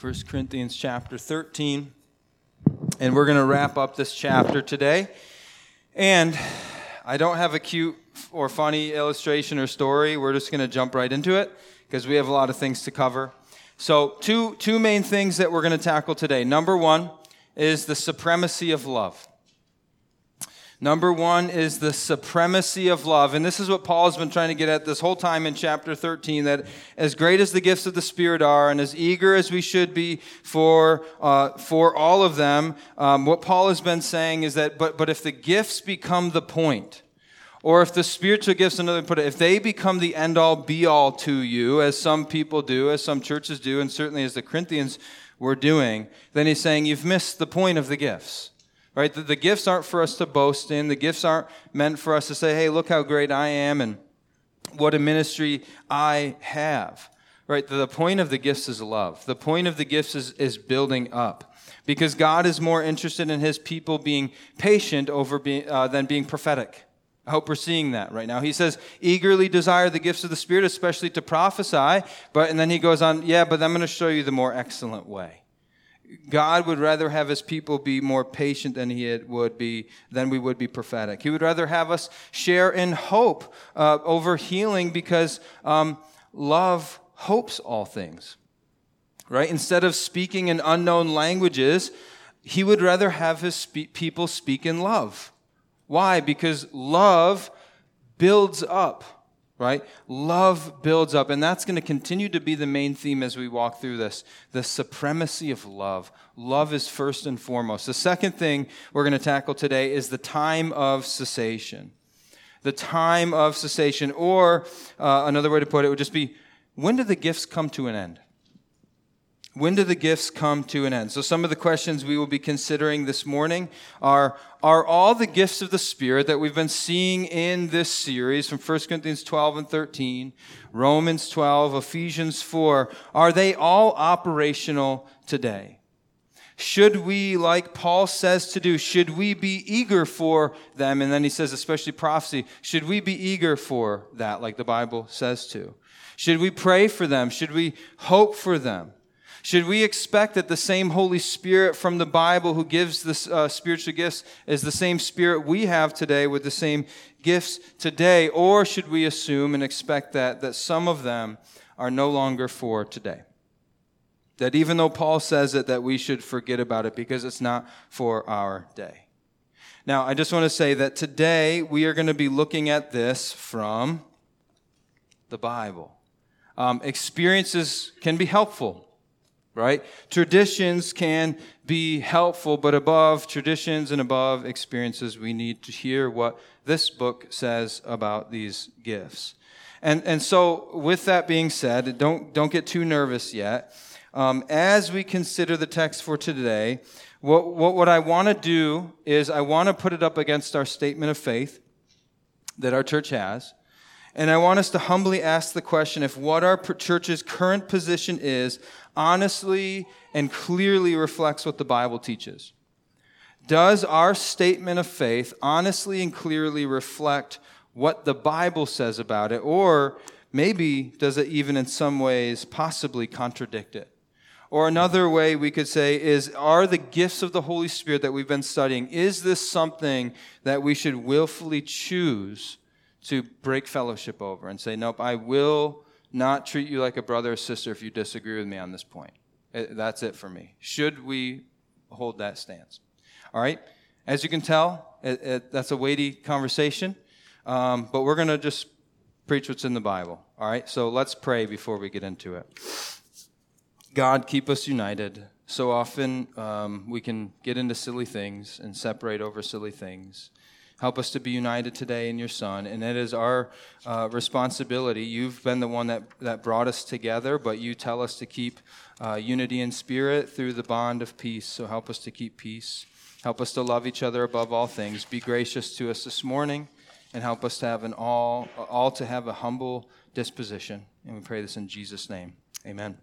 1 Corinthians chapter 13. And we're going to wrap up this chapter today. And I don't have a cute or funny illustration or story. We're just going to jump right into it because we have a lot of things to cover. So, two, two main things that we're going to tackle today. Number one is the supremacy of love. Number one is the supremacy of love. And this is what Paul has been trying to get at this whole time in chapter 13 that as great as the gifts of the Spirit are and as eager as we should be for, uh, for all of them, um, what Paul has been saying is that, but, but if the gifts become the point, or if the spiritual gifts, another put it, if they become the end all be all to you, as some people do, as some churches do, and certainly as the Corinthians were doing, then he's saying you've missed the point of the gifts right? The, the gifts aren't for us to boast in. The gifts aren't meant for us to say, hey, look how great I am and what a ministry I have, right? The, the point of the gifts is love. The point of the gifts is, is building up because God is more interested in his people being patient over being, uh, than being prophetic. I hope we're seeing that right now. He says, eagerly desire the gifts of the Spirit, especially to prophesy. But, and then he goes on, yeah, but I'm going to show you the more excellent way. God would rather have his people be more patient than he would be than we would be prophetic. He would rather have us share in hope uh, over healing because um, love hopes all things. Right? Instead of speaking in unknown languages, he would rather have his spe- people speak in love. Why? Because love builds up right? Love builds up, and that's going to continue to be the main theme as we walk through this the supremacy of love. Love is first and foremost. The second thing we're going to tackle today is the time of cessation. The time of cessation, or uh, another way to put it would just be when do the gifts come to an end? When do the gifts come to an end? So, some of the questions we will be considering this morning are Are all the gifts of the Spirit that we've been seeing in this series from 1 Corinthians 12 and 13, Romans 12, Ephesians 4, are they all operational today? Should we, like Paul says to do, should we be eager for them? And then he says, especially prophecy, should we be eager for that, like the Bible says to? Should we pray for them? Should we hope for them? Should we expect that the same Holy Spirit from the Bible who gives the uh, spiritual gifts is the same Spirit we have today with the same gifts today? Or should we assume and expect that, that some of them are no longer for today? That even though Paul says it, that we should forget about it because it's not for our day. Now, I just want to say that today we are going to be looking at this from the Bible. Um, experiences can be helpful right? Traditions can be helpful, but above traditions and above experiences, we need to hear what this book says about these gifts. And, and so, with that being said, don't, don't get too nervous yet. Um, as we consider the text for today, what, what, what I want to do is I want to put it up against our statement of faith that our church has. And I want us to humbly ask the question if what our church's current position is honestly and clearly reflects what the Bible teaches. Does our statement of faith honestly and clearly reflect what the Bible says about it? Or maybe does it even in some ways possibly contradict it? Or another way we could say is are the gifts of the Holy Spirit that we've been studying, is this something that we should willfully choose to break fellowship over and say, nope, I will not treat you like a brother or sister if you disagree with me on this point. It, that's it for me. Should we hold that stance? All right? As you can tell, it, it, that's a weighty conversation, um, but we're going to just preach what's in the Bible. All right? So let's pray before we get into it. God, keep us united. So often um, we can get into silly things and separate over silly things. Help us to be united today in your Son. And it is our uh, responsibility. You've been the one that, that brought us together, but you tell us to keep uh, unity in spirit through the bond of peace. So help us to keep peace. Help us to love each other above all things. Be gracious to us this morning and help us to have an all, all to have a humble disposition. And we pray this in Jesus' name. Amen.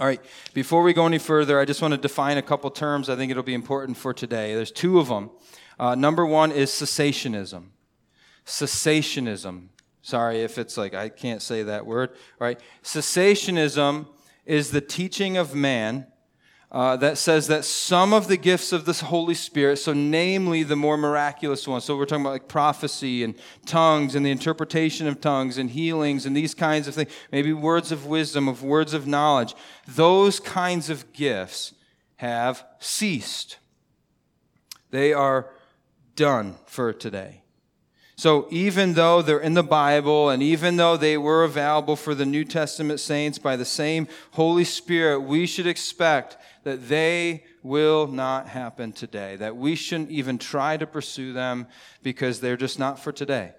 All right, before we go any further, I just want to define a couple terms I think it'll be important for today. There's two of them. Uh, number one is cessationism. Cessationism. Sorry if it's like I can't say that word, right? Cessationism is the teaching of man uh, that says that some of the gifts of the Holy Spirit, so namely the more miraculous ones, so we're talking about like prophecy and tongues and the interpretation of tongues and healings and these kinds of things, maybe words of wisdom, of words of knowledge, those kinds of gifts have ceased. They are done for today. So even though they're in the Bible and even though they were available for the New Testament saints by the same Holy Spirit, we should expect that they will not happen today, that we shouldn't even try to pursue them because they're just not for today.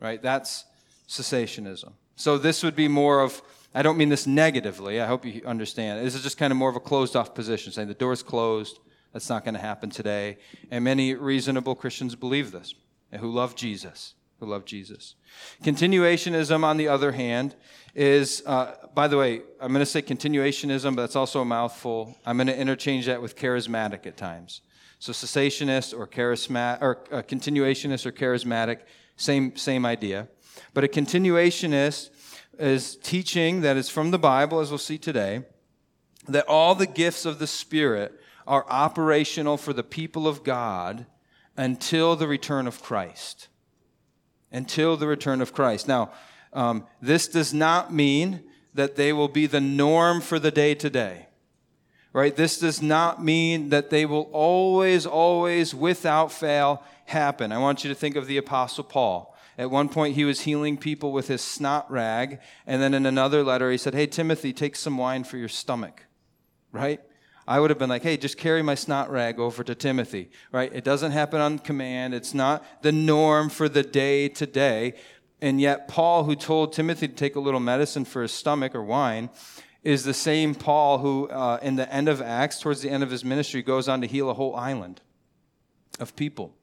Right? That's cessationism. So this would be more of I don't mean this negatively. I hope you understand. This is just kind of more of a closed off position, saying the door's closed. That's not going to happen today. And many reasonable Christians believe this and who love Jesus, who love Jesus. Continuationism, on the other hand, is, uh, by the way, I'm going to say continuationism, but that's also a mouthful. I'm going to interchange that with charismatic at times. So cessationist or charismatic, or uh, continuationist or charismatic, same, same idea. But a continuationist is teaching that is from the Bible, as we'll see today, that all the gifts of the Spirit are operational for the people of God until the return of Christ. Until the return of Christ. Now, um, this does not mean that they will be the norm for the day to day. Right? This does not mean that they will always, always, without fail, happen. I want you to think of the Apostle Paul. At one point, he was healing people with his snot rag. And then in another letter, he said, Hey, Timothy, take some wine for your stomach. Right? I would have been like, hey, just carry my snot rag over to Timothy, right? It doesn't happen on command. It's not the norm for the day to day. And yet, Paul, who told Timothy to take a little medicine for his stomach or wine, is the same Paul who, uh, in the end of Acts, towards the end of his ministry, goes on to heal a whole island of people,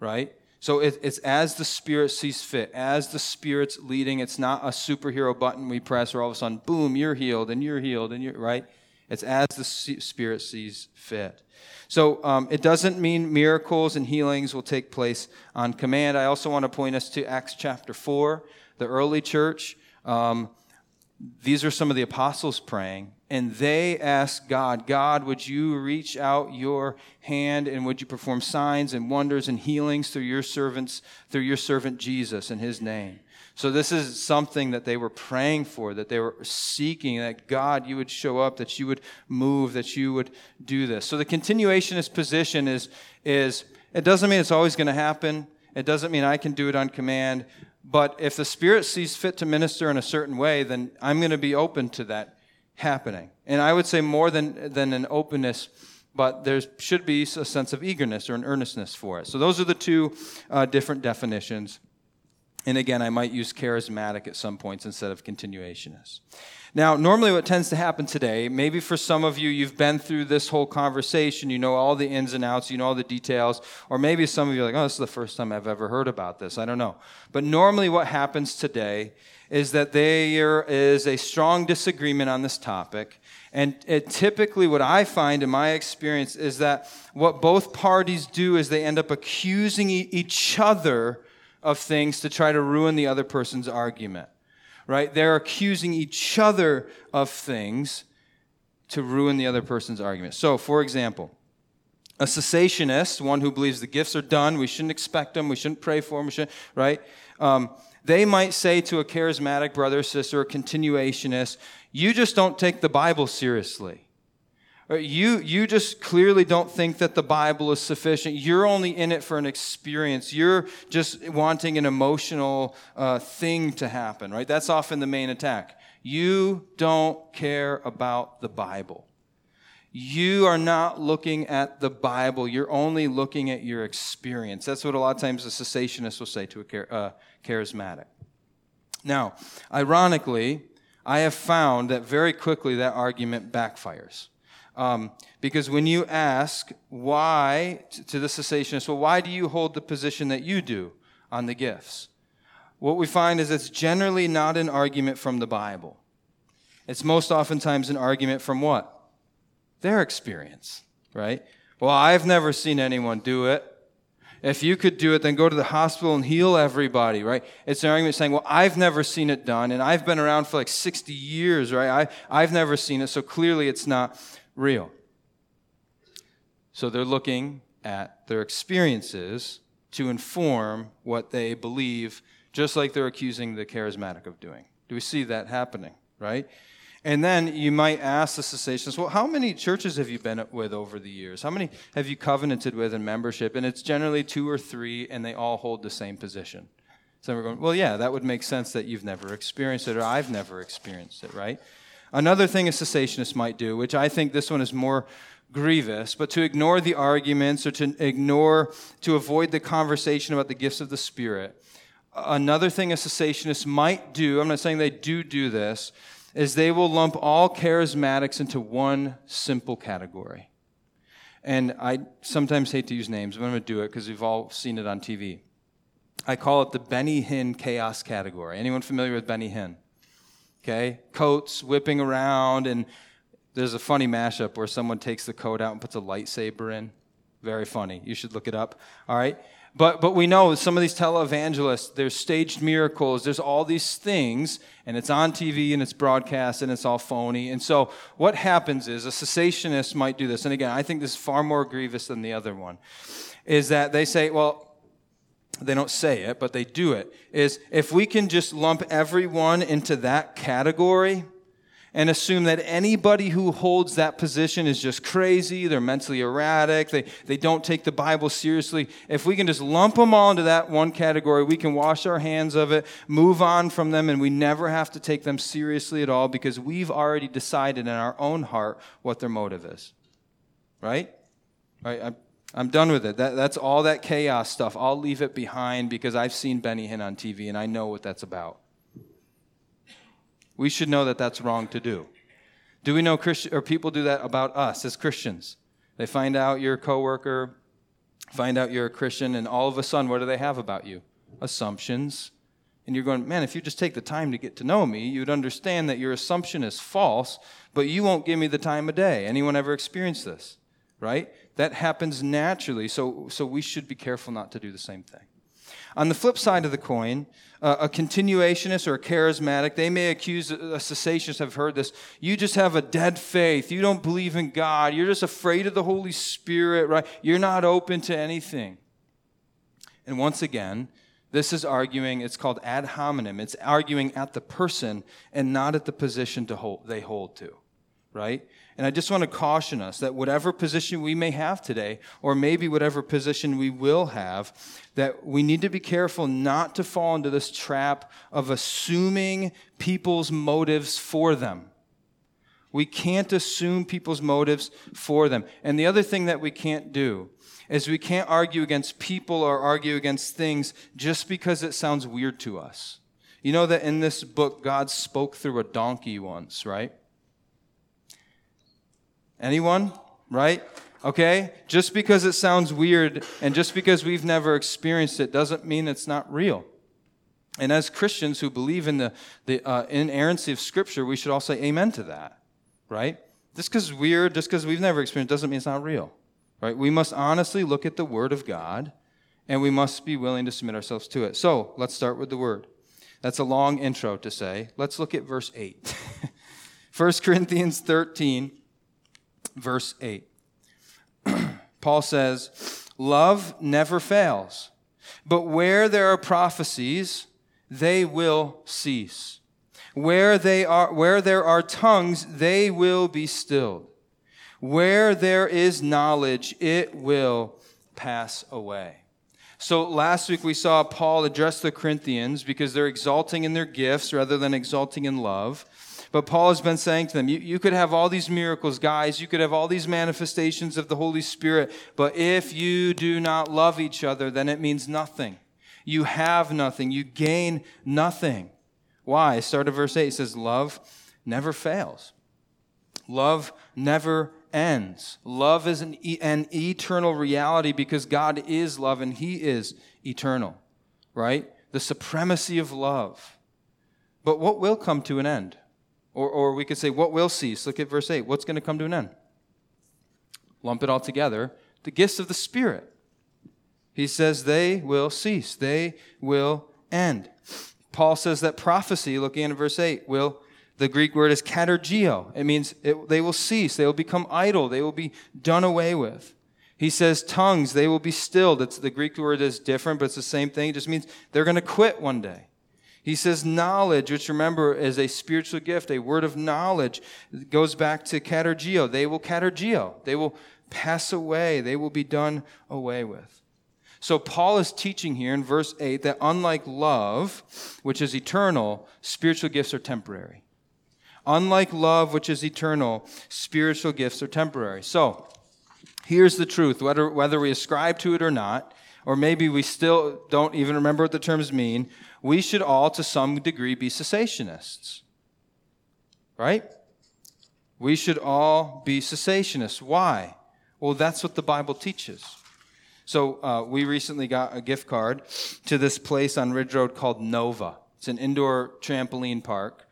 right? So it, it's as the Spirit sees fit, as the Spirit's leading. It's not a superhero button we press where all of a sudden, boom, you're healed and you're healed and you're, right? It's as the Spirit sees fit. So um, it doesn't mean miracles and healings will take place on command. I also want to point us to Acts chapter 4, the early church. Um, these are some of the apostles praying, and they ask God, God, would you reach out your hand and would you perform signs and wonders and healings through your servants, through your servant Jesus in his name? So this is something that they were praying for, that they were seeking, that God, you would show up, that you would move, that you would do this. So the continuationist position is, is it doesn't mean it's always going to happen. It doesn't mean I can do it on command. But if the Spirit sees fit to minister in a certain way, then I'm going to be open to that happening. And I would say more than, than an openness, but there should be a sense of eagerness or an earnestness for it. So those are the two uh, different definitions. And again, I might use charismatic at some points instead of continuationist. Now, normally what tends to happen today, maybe for some of you, you've been through this whole conversation, you know all the ins and outs, you know all the details, or maybe some of you are like, oh, this is the first time I've ever heard about this. I don't know. But normally what happens today is that there is a strong disagreement on this topic. And it, typically, what I find in my experience is that what both parties do is they end up accusing each other of things to try to ruin the other person's argument right? They're accusing each other of things to ruin the other person's argument. So, for example, a cessationist, one who believes the gifts are done, we shouldn't expect them, we shouldn't pray for them, we should, right? Um, they might say to a charismatic brother, sister, a continuationist, you just don't take the Bible seriously. You, you just clearly don't think that the Bible is sufficient. You're only in it for an experience. You're just wanting an emotional uh, thing to happen, right? That's often the main attack. You don't care about the Bible. You are not looking at the Bible. You're only looking at your experience. That's what a lot of times a cessationist will say to a uh, charismatic. Now, ironically, I have found that very quickly that argument backfires. Um, because when you ask why to the cessationist, well, why do you hold the position that you do on the gifts? What we find is it's generally not an argument from the Bible. It's most oftentimes an argument from what? Their experience, right? Well, I've never seen anyone do it. If you could do it, then go to the hospital and heal everybody, right? It's an argument saying, well, I've never seen it done, and I've been around for like 60 years, right? I, I've never seen it, so clearly it's not real. So they're looking at their experiences to inform what they believe, just like they're accusing the charismatic of doing. Do we see that happening, right? And then you might ask the cessationists, well, how many churches have you been with over the years? How many have you covenanted with in membership? And it's generally two or three, and they all hold the same position. So we're going, well, yeah, that would make sense that you've never experienced it, or I've never experienced it, right? Another thing a cessationist might do, which I think this one is more grievous, but to ignore the arguments or to ignore, to avoid the conversation about the gifts of the Spirit. Another thing a cessationist might do, I'm not saying they do do this, is they will lump all charismatics into one simple category. And I sometimes hate to use names, but I'm going to do it because we've all seen it on TV. I call it the Benny Hinn chaos category. Anyone familiar with Benny Hinn? Okay, coats whipping around, and there's a funny mashup where someone takes the coat out and puts a lightsaber in. Very funny. You should look it up. All right. But, but we know some of these televangelists, there's staged miracles, there's all these things, and it's on TV and it's broadcast and it's all phony. And so what happens is a cessationist might do this, and again, I think this is far more grievous than the other one, is that they say, well, they don't say it, but they do it, is if we can just lump everyone into that category, and assume that anybody who holds that position is just crazy, they're mentally erratic, they, they don't take the Bible seriously. If we can just lump them all into that one category, we can wash our hands of it, move on from them, and we never have to take them seriously at all because we've already decided in our own heart what their motive is. Right? Right? I'm, I'm done with it. That, that's all that chaos stuff. I'll leave it behind because I've seen Benny Hinn on TV and I know what that's about. We should know that that's wrong to do. Do we know Christian, or people do that about us as Christians? They find out you're a coworker, find out you're a Christian, and all of a sudden, what do they have about you? Assumptions. And you're going, man, if you just take the time to get to know me, you'd understand that your assumption is false, but you won't give me the time of day. Anyone ever experienced this? Right? That happens naturally, so, so we should be careful not to do the same thing. On the flip side of the coin, uh, a continuationist or a charismatic, they may accuse a cessationist, I've heard this, you just have a dead faith. You don't believe in God. You're just afraid of the Holy Spirit, right? You're not open to anything. And once again, this is arguing, it's called ad hominem. It's arguing at the person and not at the position to hold, they hold to, right? And I just want to caution us that whatever position we may have today, or maybe whatever position we will have, that we need to be careful not to fall into this trap of assuming people's motives for them. We can't assume people's motives for them. And the other thing that we can't do is we can't argue against people or argue against things just because it sounds weird to us. You know that in this book, God spoke through a donkey once, right? Anyone? Right? Okay? Just because it sounds weird and just because we've never experienced it doesn't mean it's not real. And as Christians who believe in the, the uh, inerrancy of Scripture, we should all say amen to that. Right? Just because it's weird, just because we've never experienced it, doesn't mean it's not real. Right? We must honestly look at the Word of God and we must be willing to submit ourselves to it. So let's start with the Word. That's a long intro to say. Let's look at verse 8. 1 Corinthians 13 verse 8. Paul says, Love never fails, but where there are prophecies, they will cease. Where, they are, where there are tongues, they will be stilled. Where there is knowledge, it will pass away. So last week we saw Paul address the Corinthians because they're exalting in their gifts rather than exalting in love. But Paul has been saying to them, you, you could have all these miracles, guys. You could have all these manifestations of the Holy Spirit. But if you do not love each other, then it means nothing. You have nothing. You gain nothing. Why? Start of verse 8 it says, Love never fails. Love never ends. Love is an, an eternal reality because God is love and He is eternal, right? The supremacy of love. But what will come to an end? Or, or we could say, what will cease? Look at verse 8. What's going to come to an end? Lump it all together. The gifts of the Spirit. He says they will cease, they will end. Paul says that prophecy, looking at verse 8, will, the Greek word is katergeo. It means it, they will cease, they will become idle, they will be done away with. He says tongues, they will be stilled. It's, the Greek word is different, but it's the same thing. It just means they're going to quit one day. He says knowledge, which remember is a spiritual gift, a word of knowledge. It goes back to katergeo. They will katergeo. They will pass away. They will be done away with. So Paul is teaching here in verse 8 that unlike love, which is eternal, spiritual gifts are temporary. Unlike love, which is eternal, spiritual gifts are temporary. So, here's the truth whether, whether we ascribe to it or not, or maybe we still don't even remember what the terms mean, we should all, to some degree, be cessationists. Right? We should all be cessationists. Why? Well, that's what the Bible teaches. So uh, we recently got a gift card to this place on Ridge Road called Nova. It's an indoor trampoline park.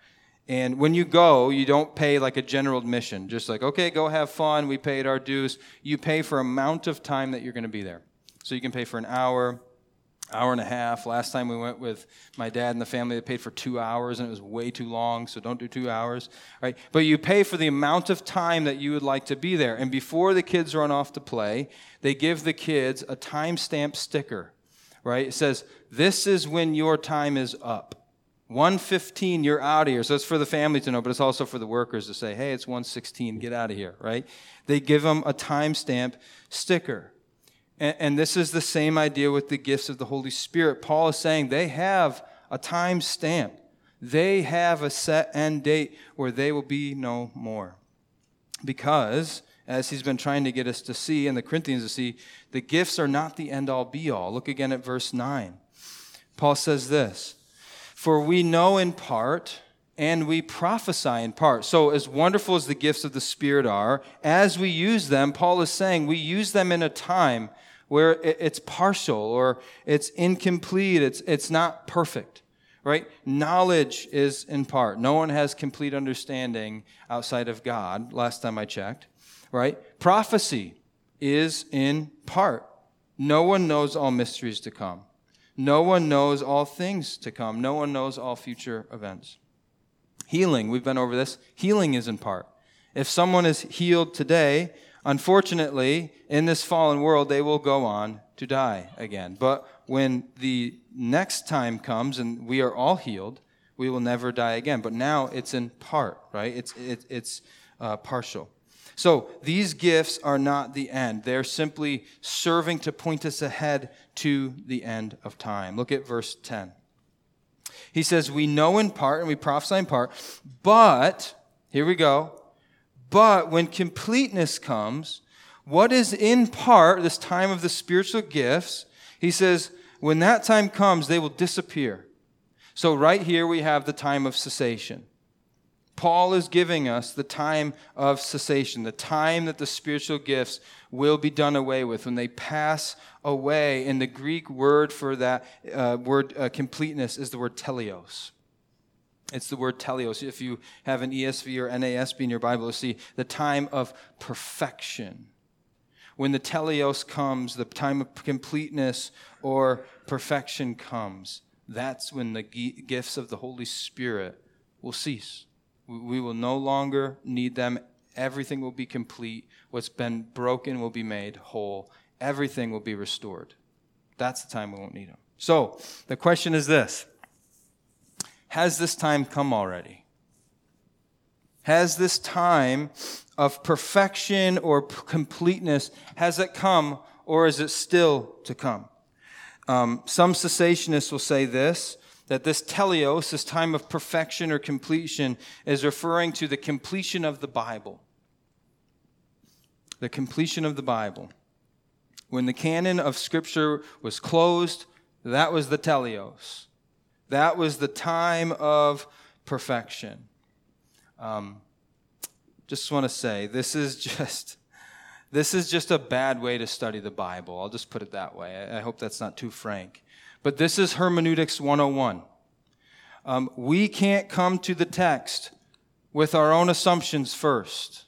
And when you go, you don't pay like a general admission, just like, okay, go have fun. We paid our dues. You pay for amount of time that you're going to be there. So you can pay for an hour, hour and a half. Last time we went with my dad and the family, they paid for two hours, and it was way too long, so don't do two hours, right? But you pay for the amount of time that you would like to be there. And before the kids run off to play, they give the kids a timestamp sticker, right? It says, This is when your time is up. 115, you're out of here. So it's for the family to know, but it's also for the workers to say, hey, it's 116, get out of here, right? They give them a timestamp sticker. And, and this is the same idea with the gifts of the Holy Spirit. Paul is saying they have a time stamp. They have a set end date where they will be no more. Because, as he's been trying to get us to see, and the Corinthians to see, the gifts are not the end all be all. Look again at verse 9. Paul says this For we know in part, and we prophesy in part. So, as wonderful as the gifts of the Spirit are, as we use them, Paul is saying we use them in a time where it's partial or it's incomplete, it's, it's not perfect, right? Knowledge is in part. No one has complete understanding outside of God, last time I checked, right? Prophecy is in part. No one knows all mysteries to come. No one knows all things to come. No one knows all future events. Healing, we've been over this. Healing is in part. If someone is healed today, Unfortunately, in this fallen world, they will go on to die again. But when the next time comes and we are all healed, we will never die again. But now it's in part, right? It's, it, it's uh, partial. So these gifts are not the end. They're simply serving to point us ahead to the end of time. Look at verse 10. He says, We know in part and we prophesy in part, but, here we go, but when completeness comes, what is in part, this time of the spiritual gifts, he says, when that time comes, they will disappear. So, right here, we have the time of cessation. Paul is giving us the time of cessation, the time that the spiritual gifts will be done away with when they pass away. And the Greek word for that uh, word uh, completeness is the word teleos. It's the word teleos. If you have an ESV or NASB in your Bible, you'll see the time of perfection. When the teleos comes, the time of completeness or perfection comes, that's when the gifts of the Holy Spirit will cease. We will no longer need them. Everything will be complete. What's been broken will be made whole. Everything will be restored. That's the time we won't need them. So, the question is this has this time come already? Has this time of perfection or completeness, has it come or is it still to come? Um, some cessationists will say this that this teleos, this time of perfection or completion, is referring to the completion of the Bible. The completion of the Bible. When the canon of Scripture was closed, that was the teleos. That was the time of perfection. Um, just want to say, this is just. This is just a bad way to study the Bible. I'll just put it that way. I hope that's not too frank. But this is Hermeneutics 101. Um, we can't come to the text with our own assumptions first.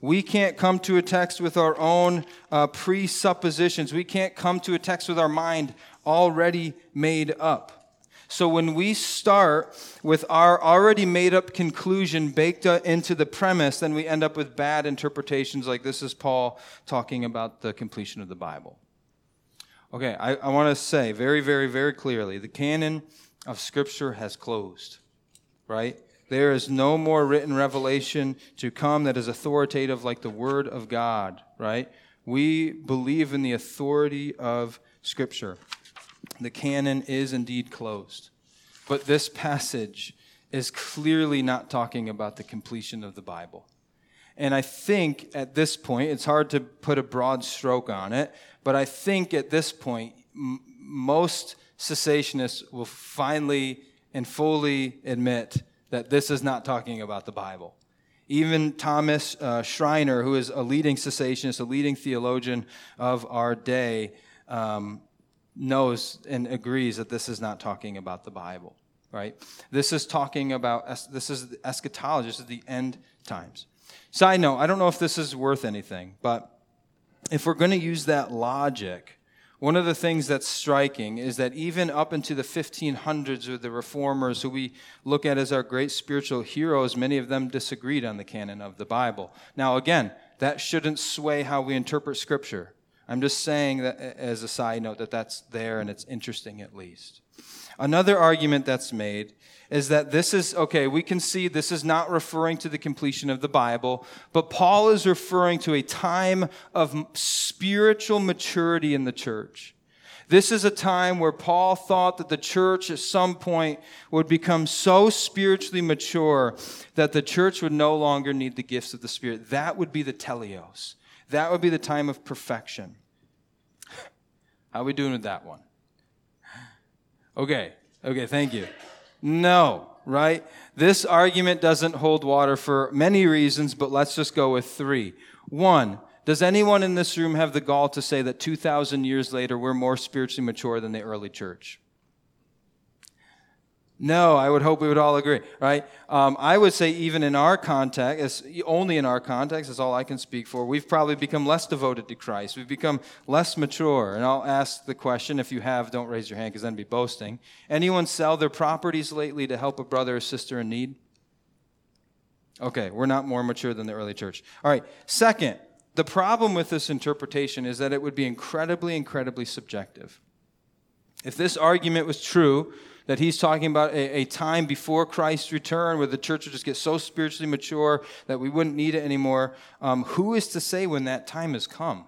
We can't come to a text with our own uh, presuppositions. We can't come to a text with our mind already made up. So when we start with our already made up conclusion baked into the premise, then we end up with bad interpretations like this is Paul talking about the completion of the Bible. Okay, I, I want to say very, very, very clearly the canon of Scripture has closed, right? There is no more written revelation to come that is authoritative like the Word of God, right? We believe in the authority of Scripture. The canon is indeed closed. But this passage is clearly not talking about the completion of the Bible. And I think at this point, it's hard to put a broad stroke on it, but I think at this point, m- most cessationists will finally and fully admit that this is not talking about the Bible. Even Thomas uh, Schreiner, who is a leading cessationist, a leading theologian of our day, um, knows and agrees that this is not talking about the Bible, right? This is talking about, this is eschatology, this is the end times. Side note, I don't know if this is worth anything, but if we're going to use that logic, one of the things that's striking is that even up into the 1500s with the reformers who we look at as our great spiritual heroes, many of them disagreed on the canon of the Bible. Now, again, that shouldn't sway how we interpret Scripture. I'm just saying that as a side note that that's there and it's interesting at least. Another argument that's made is that this is, okay, we can see this is not referring to the completion of the Bible, but Paul is referring to a time of spiritual maturity in the church. This is a time where Paul thought that the church at some point would become so spiritually mature that the church would no longer need the gifts of the Spirit. That would be the teleos. That would be the time of perfection. How we doing with that one? Okay, okay, thank you. No, right? This argument doesn't hold water for many reasons, but let's just go with three. One, does anyone in this room have the gall to say that 2,000 years later we're more spiritually mature than the early church? No, I would hope we would all agree, right? Um, I would say, even in our context, only in our context, is all I can speak for, we've probably become less devoted to Christ. We've become less mature. And I'll ask the question if you have, don't raise your hand because then be boasting. Anyone sell their properties lately to help a brother or sister in need? Okay, we're not more mature than the early church. All right, second, the problem with this interpretation is that it would be incredibly, incredibly subjective. If this argument was true, that he's talking about a, a, time before Christ's return where the church would just get so spiritually mature that we wouldn't need it anymore. Um, who is to say when that time has come?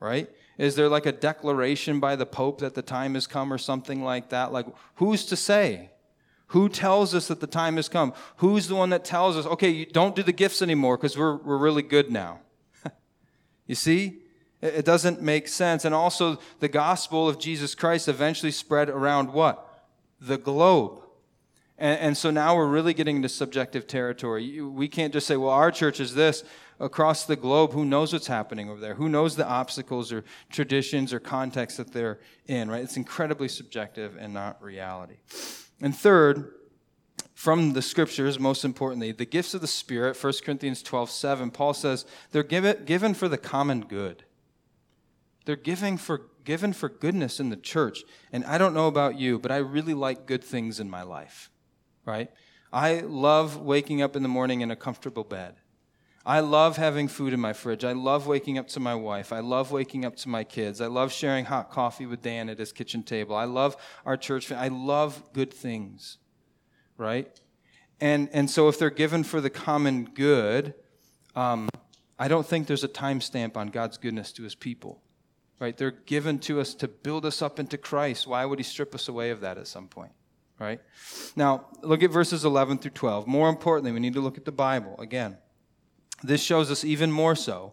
Right? Is there like a declaration by the Pope that the time has come or something like that? Like, who's to say? Who tells us that the time has come? Who's the one that tells us, okay, you don't do the gifts anymore because we're, we're really good now? you see? It doesn't make sense. And also, the gospel of Jesus Christ eventually spread around what? the globe. And, and, so now we're really getting into subjective territory. We can't just say, well, our church is this. Across the globe, who knows what's happening over there? Who knows the obstacles or traditions or context that they're in, right? It's incredibly subjective and not reality. And third, from the scriptures, most importantly, the gifts of the Spirit, 1 Corinthians 12 7, Paul says they're given for the common good. They're giving for given for goodness in the church. And I don't know about you, but I really like good things in my life, right? I love waking up in the morning in a comfortable bed. I love having food in my fridge. I love waking up to my wife. I love waking up to my kids. I love sharing hot coffee with Dan at his kitchen table. I love our church. I love good things, right? And, and so if they're given for the common good, um, I don't think there's a timestamp on God's goodness to his people right? They're given to us to build us up into Christ. Why would he strip us away of that at some point? Right? Now, look at verses 11 through 12. More importantly, we need to look at the Bible again. This shows us even more so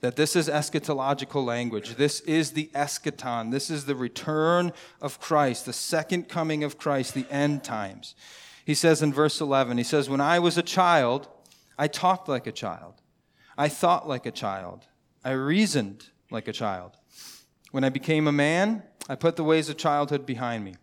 that this is eschatological language. This is the eschaton. This is the return of Christ, the second coming of Christ, the end times. He says in verse 11, he says, When I was a child, I talked like a child. I thought like a child. I reasoned like a child. When I became a man, I put the ways of childhood behind me.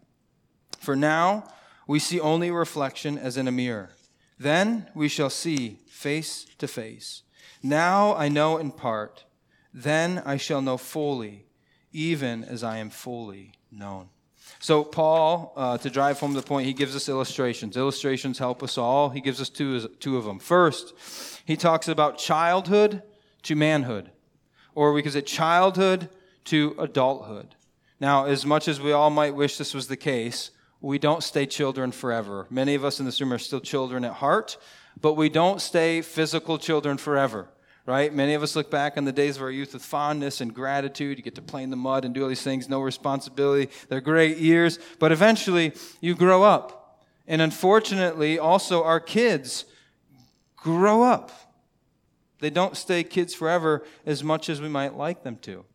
For now, we see only reflection as in a mirror. Then we shall see face to face. Now I know in part, then I shall know fully, even as I am fully known. So, Paul, uh, to drive home the point, he gives us illustrations. Illustrations help us all. He gives us two, two of them. First, he talks about childhood to manhood, or we could say childhood to adulthood. Now, as much as we all might wish this was the case, we don't stay children forever. Many of us in this room are still children at heart, but we don't stay physical children forever right? Many of us look back on the days of our youth with fondness and gratitude. You get to play in the mud and do all these things, no responsibility. They're great years, but eventually you grow up. And unfortunately, also our kids grow up. They don't stay kids forever as much as we might like them to.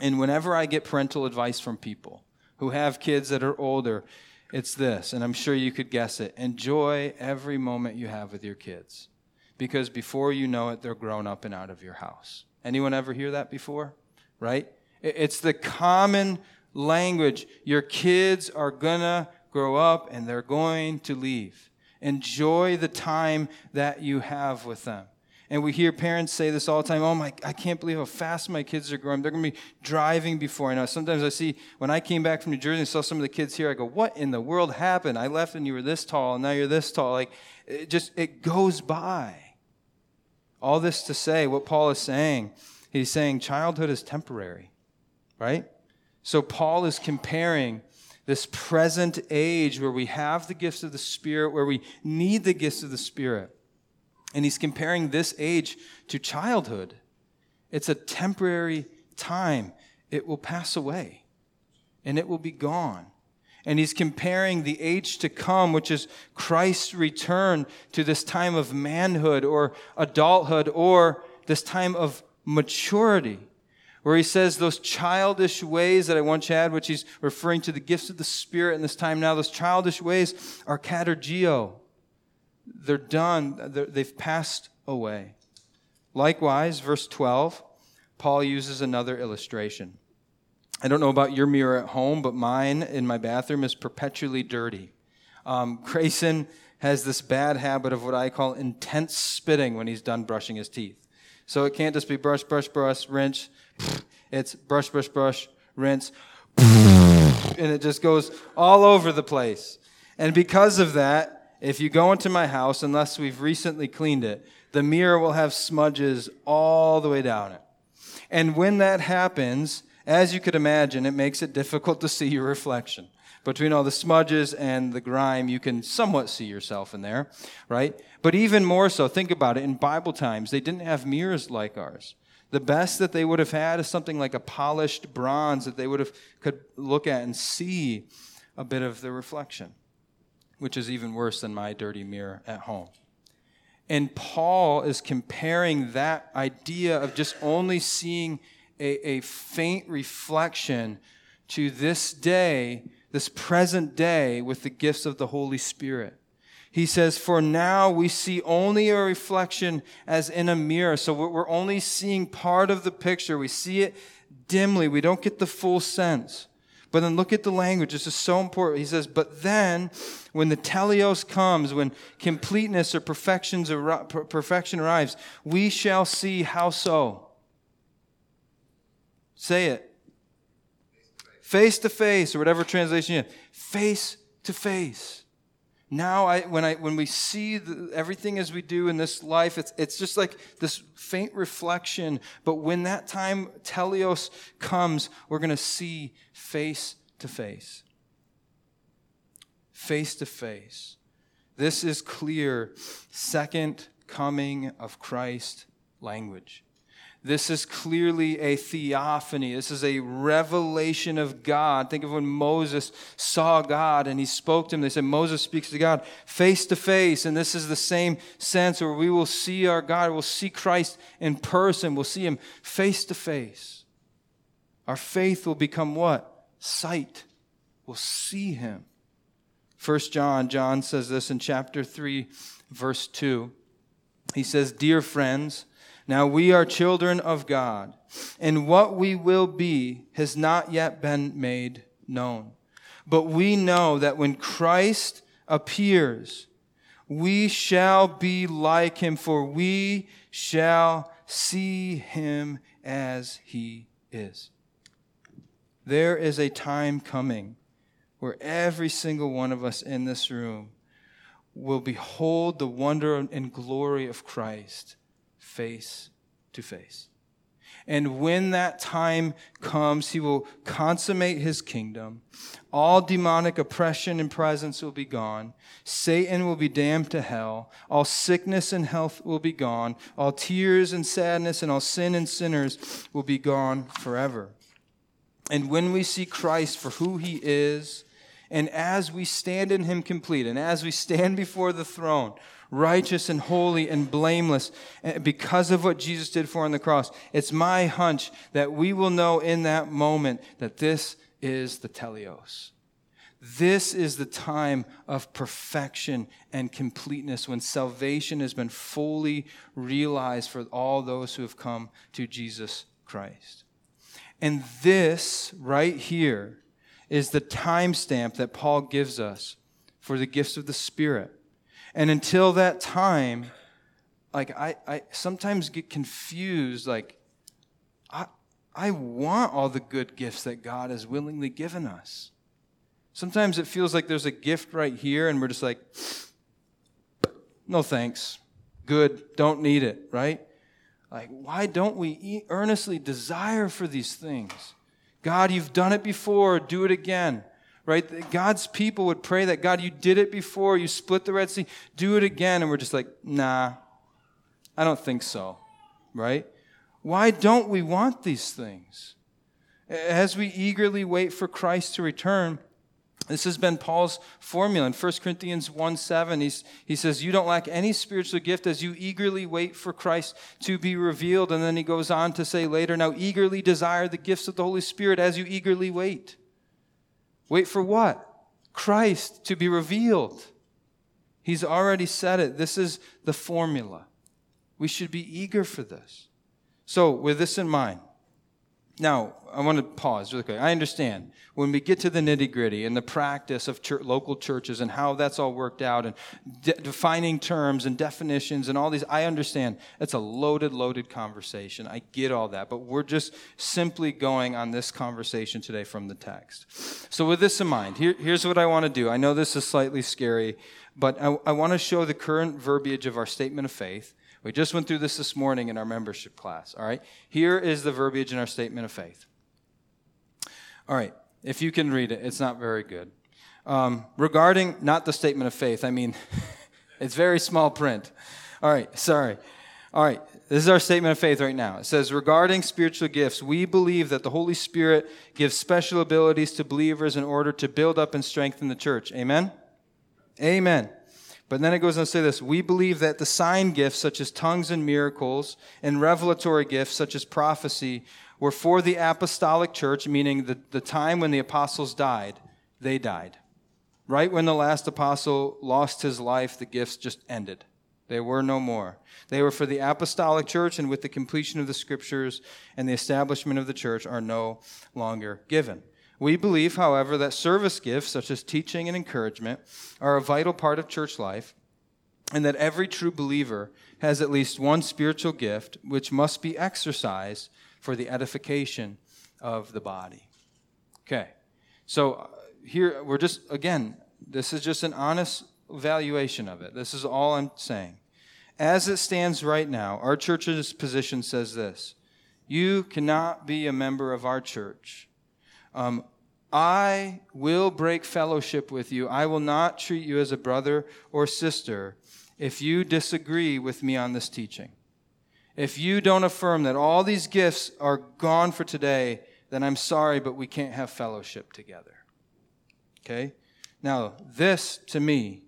And whenever I get parental advice from people who have kids that are older, it's this, and I'm sure you could guess it. Enjoy every moment you have with your kids because before you know it, they're grown up and out of your house. Anyone ever hear that before? Right? It's the common language. Your kids are gonna grow up and they're going to leave. Enjoy the time that you have with them. And we hear parents say this all the time. Oh my, I can't believe how fast my kids are growing. They're going to be driving before I know. Sometimes I see, when I came back from New Jersey and saw some of the kids here, I go, what in the world happened? I left and you were this tall and now you're this tall. Like, it just, it goes by. All this to say, what Paul is saying, he's saying childhood is temporary, right? So Paul is comparing this present age where we have the gifts of the Spirit, where we need the gifts of the Spirit. And he's comparing this age to childhood. It's a temporary time, it will pass away and it will be gone. And he's comparing the age to come, which is Christ's return, to this time of manhood or adulthood or this time of maturity, where he says those childish ways that I once had, which he's referring to the gifts of the Spirit in this time now, those childish ways are katergeo. They're done, they're, they've passed away. Likewise, verse 12, Paul uses another illustration. I don't know about your mirror at home, but mine in my bathroom is perpetually dirty. Um, Grayson has this bad habit of what I call intense spitting when he's done brushing his teeth. So it can't just be brush, brush, brush, rinse. It's brush, brush, brush, rinse. And it just goes all over the place. And because of that, if you go into my house, unless we've recently cleaned it, the mirror will have smudges all the way down it. And when that happens, as you could imagine, it makes it difficult to see your reflection. Between all the smudges and the grime, you can somewhat see yourself in there, right? But even more so, think about it. In Bible times, they didn't have mirrors like ours. The best that they would have had is something like a polished bronze that they would have could look at and see a bit of the reflection, which is even worse than my dirty mirror at home. And Paul is comparing that idea of just only seeing a, a faint reflection to this day, this present day, with the gifts of the Holy Spirit. He says, For now we see only a reflection as in a mirror. So we're only seeing part of the picture. We see it dimly. We don't get the full sense. But then look at the language. This is so important. He says, But then, when the teleos comes, when completeness or perfections, perfection arrives, we shall see how so Say it. Face to face, or whatever translation you have. Face to face. Now, I, when, I, when we see the, everything as we do in this life, it's, it's just like this faint reflection. But when that time, teleos, comes, we're going to see face to face. Face to face. This is clear second coming of Christ language. This is clearly a theophany. This is a revelation of God. Think of when Moses saw God and he spoke to him. They said, Moses speaks to God face to face. And this is the same sense where we will see our God. We'll see Christ in person. We'll see him face to face. Our faith will become what? Sight. We'll see him. First John, John says this in chapter 3, verse 2. He says, Dear friends, now we are children of God, and what we will be has not yet been made known. But we know that when Christ appears, we shall be like him, for we shall see him as he is. There is a time coming where every single one of us in this room will behold the wonder and glory of Christ face to face. And when that time comes, he will consummate his kingdom. All demonic oppression and presence will be gone. Satan will be damned to hell. All sickness and health will be gone. All tears and sadness and all sin and sinners will be gone forever. And when we see Christ for who he is, and as we stand in him complete, and as we stand before the throne, righteous and holy and blameless eh, because of what Jesus did for on the cross, it's my hunch that we will know in that moment that this is the teleos. This is the time of perfection and completeness when salvation has been fully realized for all those who have come to Jesus Christ. And this right here is the timestamp that Paul gives us for the gifts of the Spirit. And until that time, like I, I sometimes get confused, like I, I want all the good gifts that God has willingly given us. Sometimes it feels like there's a gift right here, and we're just like, no thanks. Good, don't need it, right? Like, why don't we earnestly desire for these things? God, you've done it before, do it again. Right? God's people would pray that, God, you did it before, you split the Red Sea, do it again. And we're just like, nah, I don't think so. Right? Why don't we want these things? As we eagerly wait for Christ to return, this has been Paul's formula in 1 Corinthians 1 7. He's, he says, You don't lack any spiritual gift as you eagerly wait for Christ to be revealed. And then he goes on to say later, Now eagerly desire the gifts of the Holy Spirit as you eagerly wait. Wait for what? Christ to be revealed. He's already said it. This is the formula. We should be eager for this. So, with this in mind, now, I want to pause really quick. I understand when we get to the nitty gritty and the practice of church, local churches and how that's all worked out and de- defining terms and definitions and all these, I understand it's a loaded, loaded conversation. I get all that. But we're just simply going on this conversation today from the text. So, with this in mind, here, here's what I want to do. I know this is slightly scary, but I, I want to show the current verbiage of our statement of faith. We just went through this this morning in our membership class, all right? Here is the verbiage in our statement of faith. All right, if you can read it, it's not very good. Um, regarding not the statement of faith, I mean, it's very small print. All right, sorry. All right, this is our statement of faith right now. It says, regarding spiritual gifts, we believe that the Holy Spirit gives special abilities to believers in order to build up and strengthen the church. Amen? Amen. But then it goes on to say this We believe that the sign gifts, such as tongues and miracles, and revelatory gifts, such as prophecy, were for the apostolic church, meaning the, the time when the apostles died, they died. Right when the last apostle lost his life, the gifts just ended. They were no more. They were for the apostolic church, and with the completion of the scriptures and the establishment of the church, are no longer given. We believe, however, that service gifts, such as teaching and encouragement, are a vital part of church life, and that every true believer has at least one spiritual gift which must be exercised for the edification of the body. Okay, so uh, here we're just, again, this is just an honest evaluation of it. This is all I'm saying. As it stands right now, our church's position says this You cannot be a member of our church um, I will break fellowship with you. I will not treat you as a brother or sister if you disagree with me on this teaching. If you don't affirm that all these gifts are gone for today, then I'm sorry, but we can't have fellowship together. Okay? Now, this to me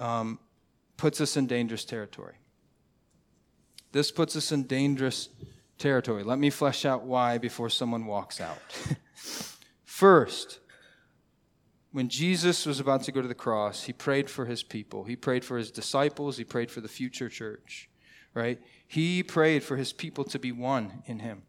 um, puts us in dangerous territory. This puts us in dangerous territory. Let me flesh out why before someone walks out. First, when Jesus was about to go to the cross, he prayed for his people. He prayed for his disciples. He prayed for the future church, right? He prayed for his people to be one in him.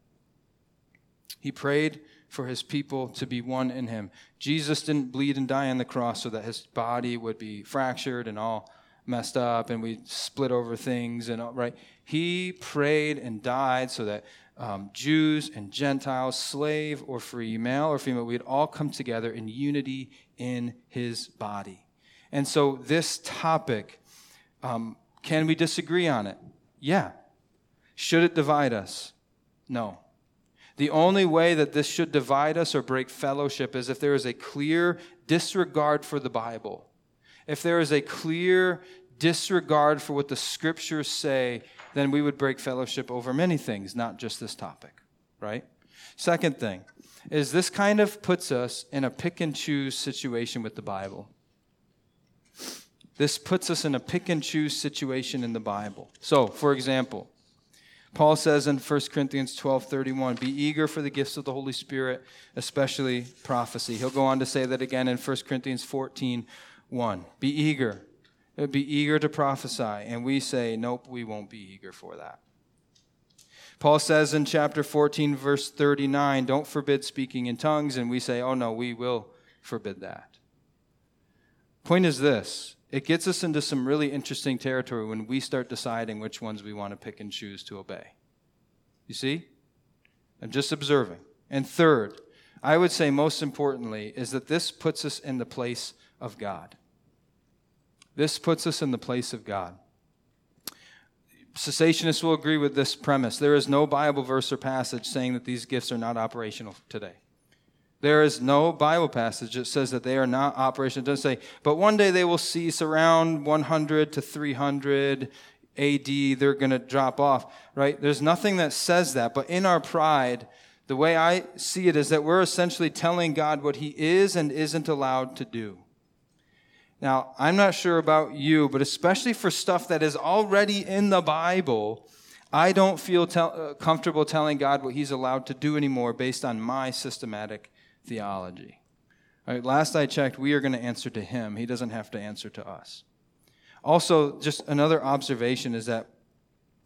He prayed for his people to be one in him. Jesus didn't bleed and die on the cross so that his body would be fractured and all messed up and we split over things and right. He prayed and died so that um, Jews and Gentiles, slave or free, male or female, we'd all come together in unity in his body. And so, this topic, um, can we disagree on it? Yeah. Should it divide us? No. The only way that this should divide us or break fellowship is if there is a clear disregard for the Bible. If there is a clear disregard for what the scriptures say, then we would break fellowship over many things, not just this topic, right? Second thing is this kind of puts us in a pick and choose situation with the Bible. This puts us in a pick and choose situation in the Bible. So, for example, Paul says in 1 Corinthians 12 31, be eager for the gifts of the Holy Spirit, especially prophecy. He'll go on to say that again in 1 Corinthians 14 1. Be eager. Be eager to prophesy. And we say, nope, we won't be eager for that. Paul says in chapter 14, verse 39, don't forbid speaking in tongues. And we say, oh no, we will forbid that. Point is this it gets us into some really interesting territory when we start deciding which ones we want to pick and choose to obey. You see? I'm just observing. And third, I would say most importantly, is that this puts us in the place of God. This puts us in the place of God. Cessationists will agree with this premise. There is no Bible verse or passage saying that these gifts are not operational today. There is no Bible passage that says that they are not operational. It doesn't say, but one day they will cease around 100 to 300 AD, they're going to drop off, right? There's nothing that says that. But in our pride, the way I see it is that we're essentially telling God what He is and isn't allowed to do. Now, I'm not sure about you, but especially for stuff that is already in the Bible, I don't feel uh, comfortable telling God what He's allowed to do anymore based on my systematic theology. All right, last I checked, we are going to answer to Him. He doesn't have to answer to us. Also, just another observation is that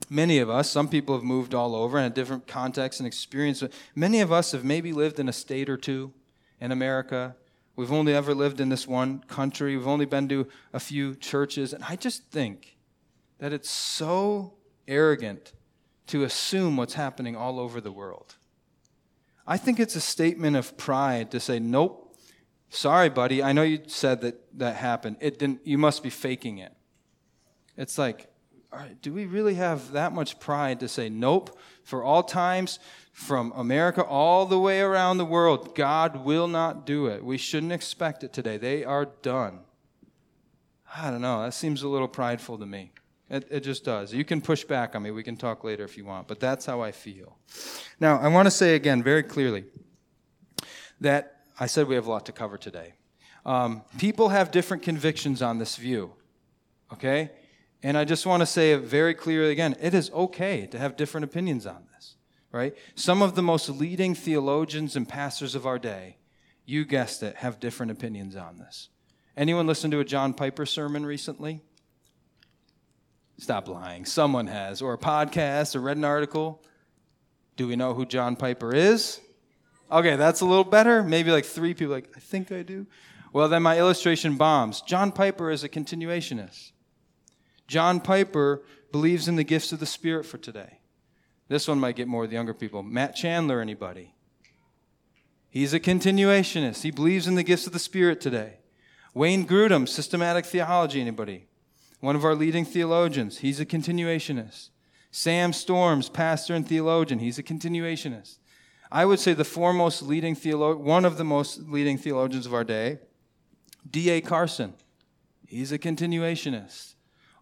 many of us, some people have moved all over in a different context and experience, many of us have maybe lived in a state or two in America. We've only ever lived in this one country. We've only been to a few churches. And I just think that it's so arrogant to assume what's happening all over the world. I think it's a statement of pride to say, nope, sorry, buddy. I know you said that that happened. It didn't, you must be faking it. It's like, do we really have that much pride to say, nope, for all times, from America all the way around the world, God will not do it. We shouldn't expect it today. They are done. I don't know. That seems a little prideful to me. It, it just does. You can push back on me. We can talk later if you want, but that's how I feel. Now, I want to say again very clearly that I said we have a lot to cover today. Um, people have different convictions on this view, okay? And I just want to say very clearly again it is okay to have different opinions on this, right? Some of the most leading theologians and pastors of our day, you guessed it, have different opinions on this. Anyone listen to a John Piper sermon recently? Stop lying. Someone has, or a podcast, or read an article. Do we know who John Piper is? Okay, that's a little better. Maybe like three people, like, I think I do. Well, then my illustration bombs. John Piper is a continuationist. John Piper believes in the gifts of the Spirit for today. This one might get more of the younger people. Matt Chandler, anybody? He's a continuationist. He believes in the gifts of the Spirit today. Wayne Grudem, systematic theology, anybody? one of our leading theologians. He's a continuationist. Sam Storms, pastor and theologian. He's a continuationist. I would say the foremost leading theologian, one of the most leading theologians of our day, D.A. Carson. He's a continuationist.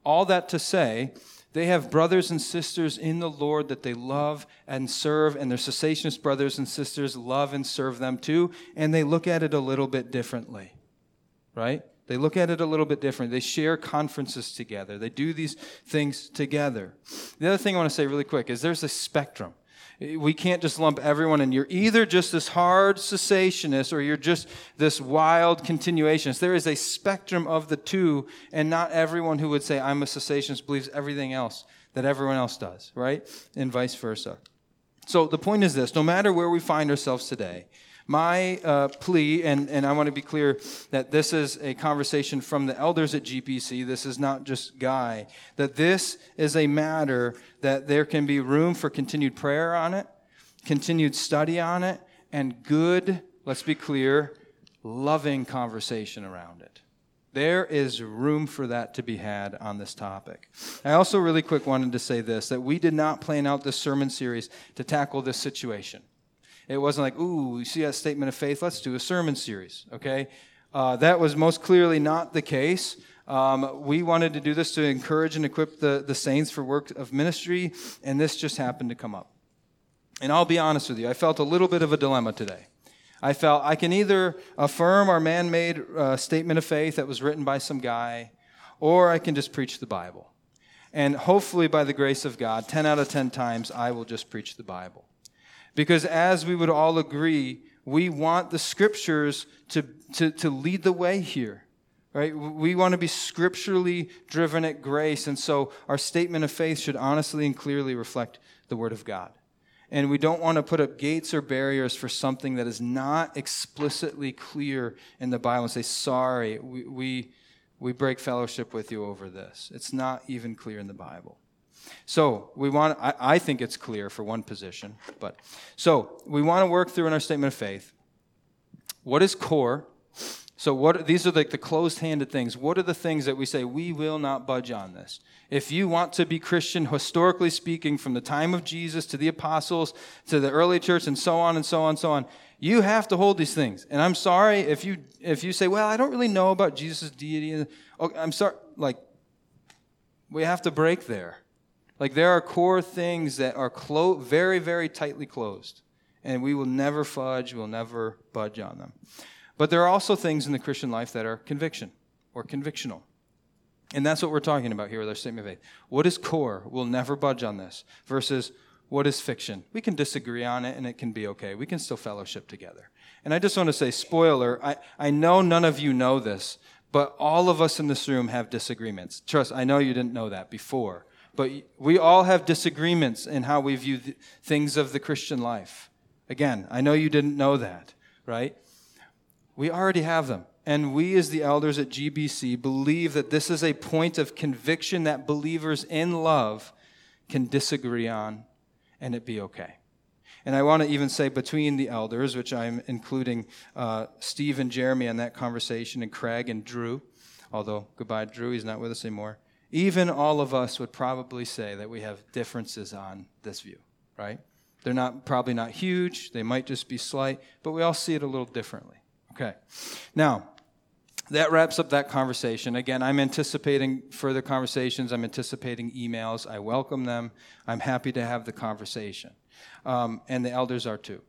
All that to say, they have brothers and sisters in the Lord that they love and serve, and their cessationist brothers and sisters love and serve them too, and they look at it a little bit differently, right? They look at it a little bit different. They share conferences together. They do these things together. The other thing I want to say really quick is there's a spectrum. We can't just lump everyone in. You're either just this hard cessationist or you're just this wild continuationist. There is a spectrum of the two, and not everyone who would say, I'm a cessationist, believes everything else that everyone else does, right? And vice versa. So the point is this no matter where we find ourselves today, My uh, plea, and, and I want to be clear that this is a conversation from the elders at GPC. This is not just Guy. That this is a matter that there can be room for continued prayer on it, continued study on it, and good, let's be clear, loving conversation around it. There is room for that to be had on this topic. I also, really quick, wanted to say this that we did not plan out this sermon series to tackle this situation. It wasn't like, ooh, you see that statement of faith? Let's do a sermon series, okay? Uh, that was most clearly not the case. Um, we wanted to do this to encourage and equip the, the saints for work of ministry, and this just happened to come up. And I'll be honest with you, I felt a little bit of a dilemma today. I felt I can either affirm our man made uh, statement of faith that was written by some guy, or I can just preach the Bible. And hopefully, by the grace of God, 10 out of 10 times, I will just preach the Bible. Because as we would all agree, we want the scriptures to, to, to lead the way here. Right? We want to be scripturally driven at grace, and so our statement of faith should honestly and clearly reflect the Word of God. And we don't want to put up gates or barriers for something that is not explicitly clear in the Bible and say, sorry, we, we, we break fellowship with you over this. It's not even clear in the Bible. So we want, I, I think it's clear for one position, but so we want to work through in our statement of faith. What is core? So what these are like the closed-handed things. What are the things that we say we will not budge on this? If you want to be Christian, historically speaking, from the time of Jesus to the apostles to the early church and so on and so on and so on, you have to hold these things. And I'm sorry if you if you say, "Well, I don't really know about Jesus' deity." Oh, I'm sorry. Like we have to break there. Like there are core things that are clo- very, very tightly closed, and we will never fudge, we'll never budge on them. But there are also things in the Christian life that are conviction or convictional. And that's what we're talking about here with our statement of faith. What is core? We'll never budge on this. Versus what is fiction? We can disagree on it and it can be okay. We can still fellowship together. And I just want to say, spoiler, I, I know none of you know this, but all of us in this room have disagreements. Trust, I know you didn't know that before. But we all have disagreements in how we view things of the Christian life. Again, I know you didn't know that, right? We already have them. And we, as the elders at GBC, believe that this is a point of conviction that believers in love can disagree on and it be okay. And I want to even say between the elders, which I'm including uh, Steve and Jeremy on that conversation, and Craig and Drew, although goodbye, Drew, he's not with us anymore even all of us would probably say that we have differences on this view, right? They're not probably not huge, they might just be slight, but we all see it a little differently. Okay. Now, that wraps up that conversation. Again, I'm anticipating further conversations. I'm anticipating emails. I welcome them. I'm happy to have the conversation. Um, and the elders are too.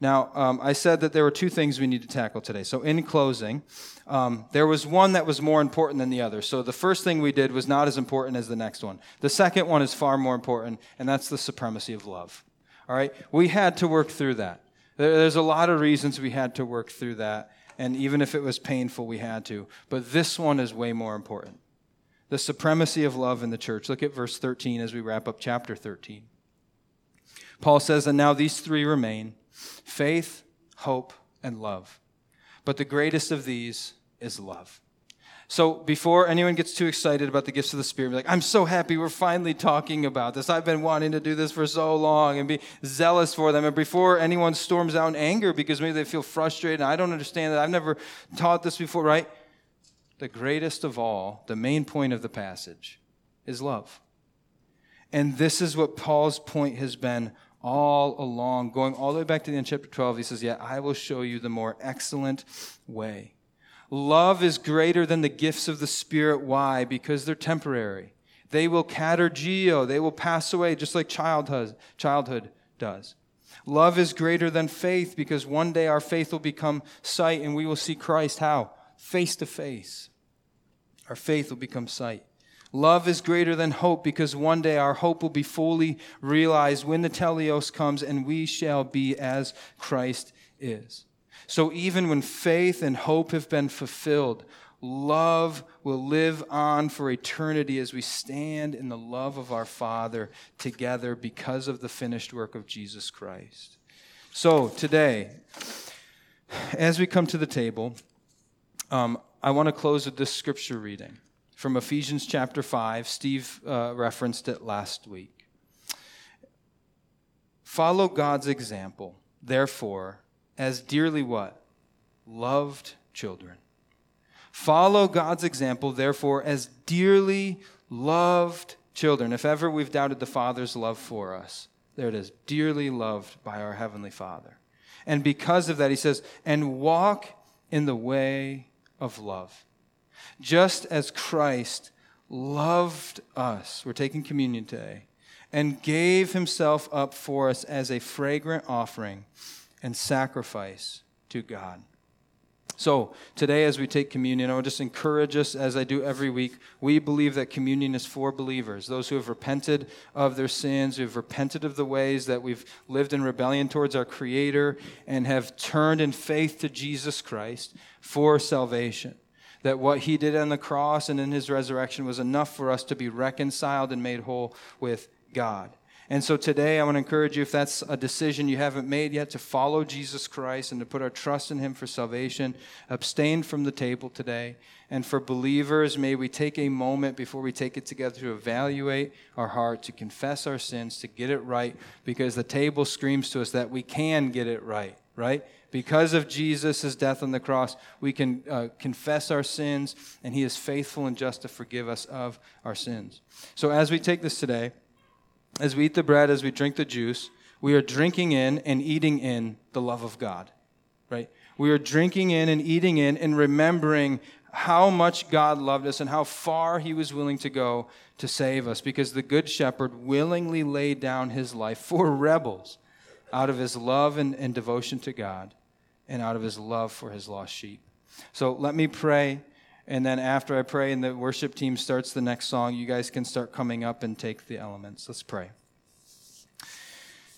Now, um, I said that there were two things we need to tackle today. So, in closing, um, there was one that was more important than the other. So, the first thing we did was not as important as the next one. The second one is far more important, and that's the supremacy of love. All right? We had to work through that. There's a lot of reasons we had to work through that, and even if it was painful, we had to. But this one is way more important. The supremacy of love in the church. Look at verse 13 as we wrap up chapter 13. Paul says, And now these three remain faith, hope, and love. But the greatest of these is love. So before anyone gets too excited about the gifts of the Spirit, be like, I'm so happy we're finally talking about this. I've been wanting to do this for so long and be zealous for them. And before anyone storms out in anger because maybe they feel frustrated, I don't understand that. I've never taught this before, right? The greatest of all, the main point of the passage, is love. And this is what Paul's point has been all along, going all the way back to the end, of chapter 12, he says, Yeah, I will show you the more excellent way. Love is greater than the gifts of the Spirit. Why? Because they're temporary. They will katergeo, they will pass away just like childhood, childhood does. Love is greater than faith because one day our faith will become sight and we will see Christ. How? Face to face. Our faith will become sight. Love is greater than hope because one day our hope will be fully realized when the teleos comes and we shall be as Christ is. So even when faith and hope have been fulfilled, love will live on for eternity as we stand in the love of our Father together because of the finished work of Jesus Christ. So today, as we come to the table, um, I want to close with this scripture reading from Ephesians chapter 5. Steve uh, referenced it last week. Follow God's example, therefore, as dearly what? Loved children. Follow God's example, therefore, as dearly loved children. If ever we've doubted the Father's love for us, there it is, dearly loved by our Heavenly Father. And because of that, he says, and walk in the way of love. Just as Christ loved us, we're taking communion today, and gave himself up for us as a fragrant offering and sacrifice to God. So, today, as we take communion, I would just encourage us, as I do every week, we believe that communion is for believers, those who have repented of their sins, who have repented of the ways that we've lived in rebellion towards our Creator, and have turned in faith to Jesus Christ for salvation. That what He did on the cross and in His resurrection was enough for us to be reconciled and made whole with God. And so today, I want to encourage you, if that's a decision you haven't made yet, to follow Jesus Christ and to put our trust in Him for salvation. Abstain from the table today. And for believers, may we take a moment before we take it together to evaluate our heart, to confess our sins, to get it right, because the table screams to us that we can get it right, right? Because of Jesus' death on the cross, we can uh, confess our sins, and He is faithful and just to forgive us of our sins. So as we take this today, as we eat the bread, as we drink the juice, we are drinking in and eating in the love of God, right? We are drinking in and eating in and remembering how much God loved us and how far he was willing to go to save us because the Good Shepherd willingly laid down his life for rebels out of his love and, and devotion to God and out of his love for his lost sheep. So let me pray. And then after I pray and the worship team starts the next song, you guys can start coming up and take the elements. Let's pray.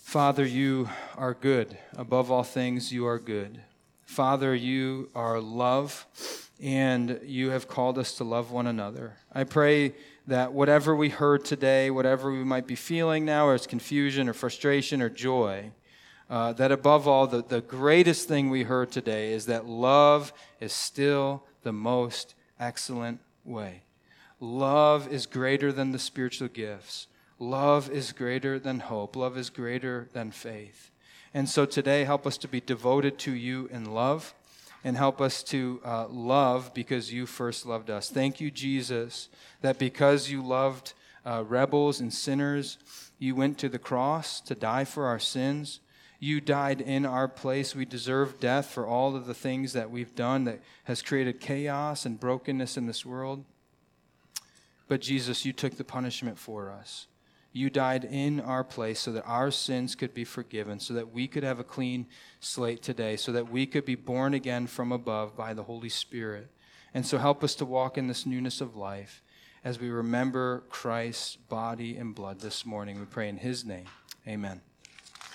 Father, you are good. Above all things, you are good. Father, you are love, and you have called us to love one another. I pray that whatever we heard today, whatever we might be feeling now, or it's confusion or frustration or joy, uh, that above all, the, the greatest thing we heard today is that love is still the most excellent way. Love is greater than the spiritual gifts. Love is greater than hope. Love is greater than faith. And so today, help us to be devoted to you in love and help us to uh, love because you first loved us. Thank you, Jesus, that because you loved uh, rebels and sinners, you went to the cross to die for our sins. You died in our place. We deserve death for all of the things that we've done that has created chaos and brokenness in this world. But Jesus, you took the punishment for us. You died in our place so that our sins could be forgiven, so that we could have a clean slate today, so that we could be born again from above by the Holy Spirit. And so help us to walk in this newness of life as we remember Christ's body and blood this morning. We pray in his name. Amen.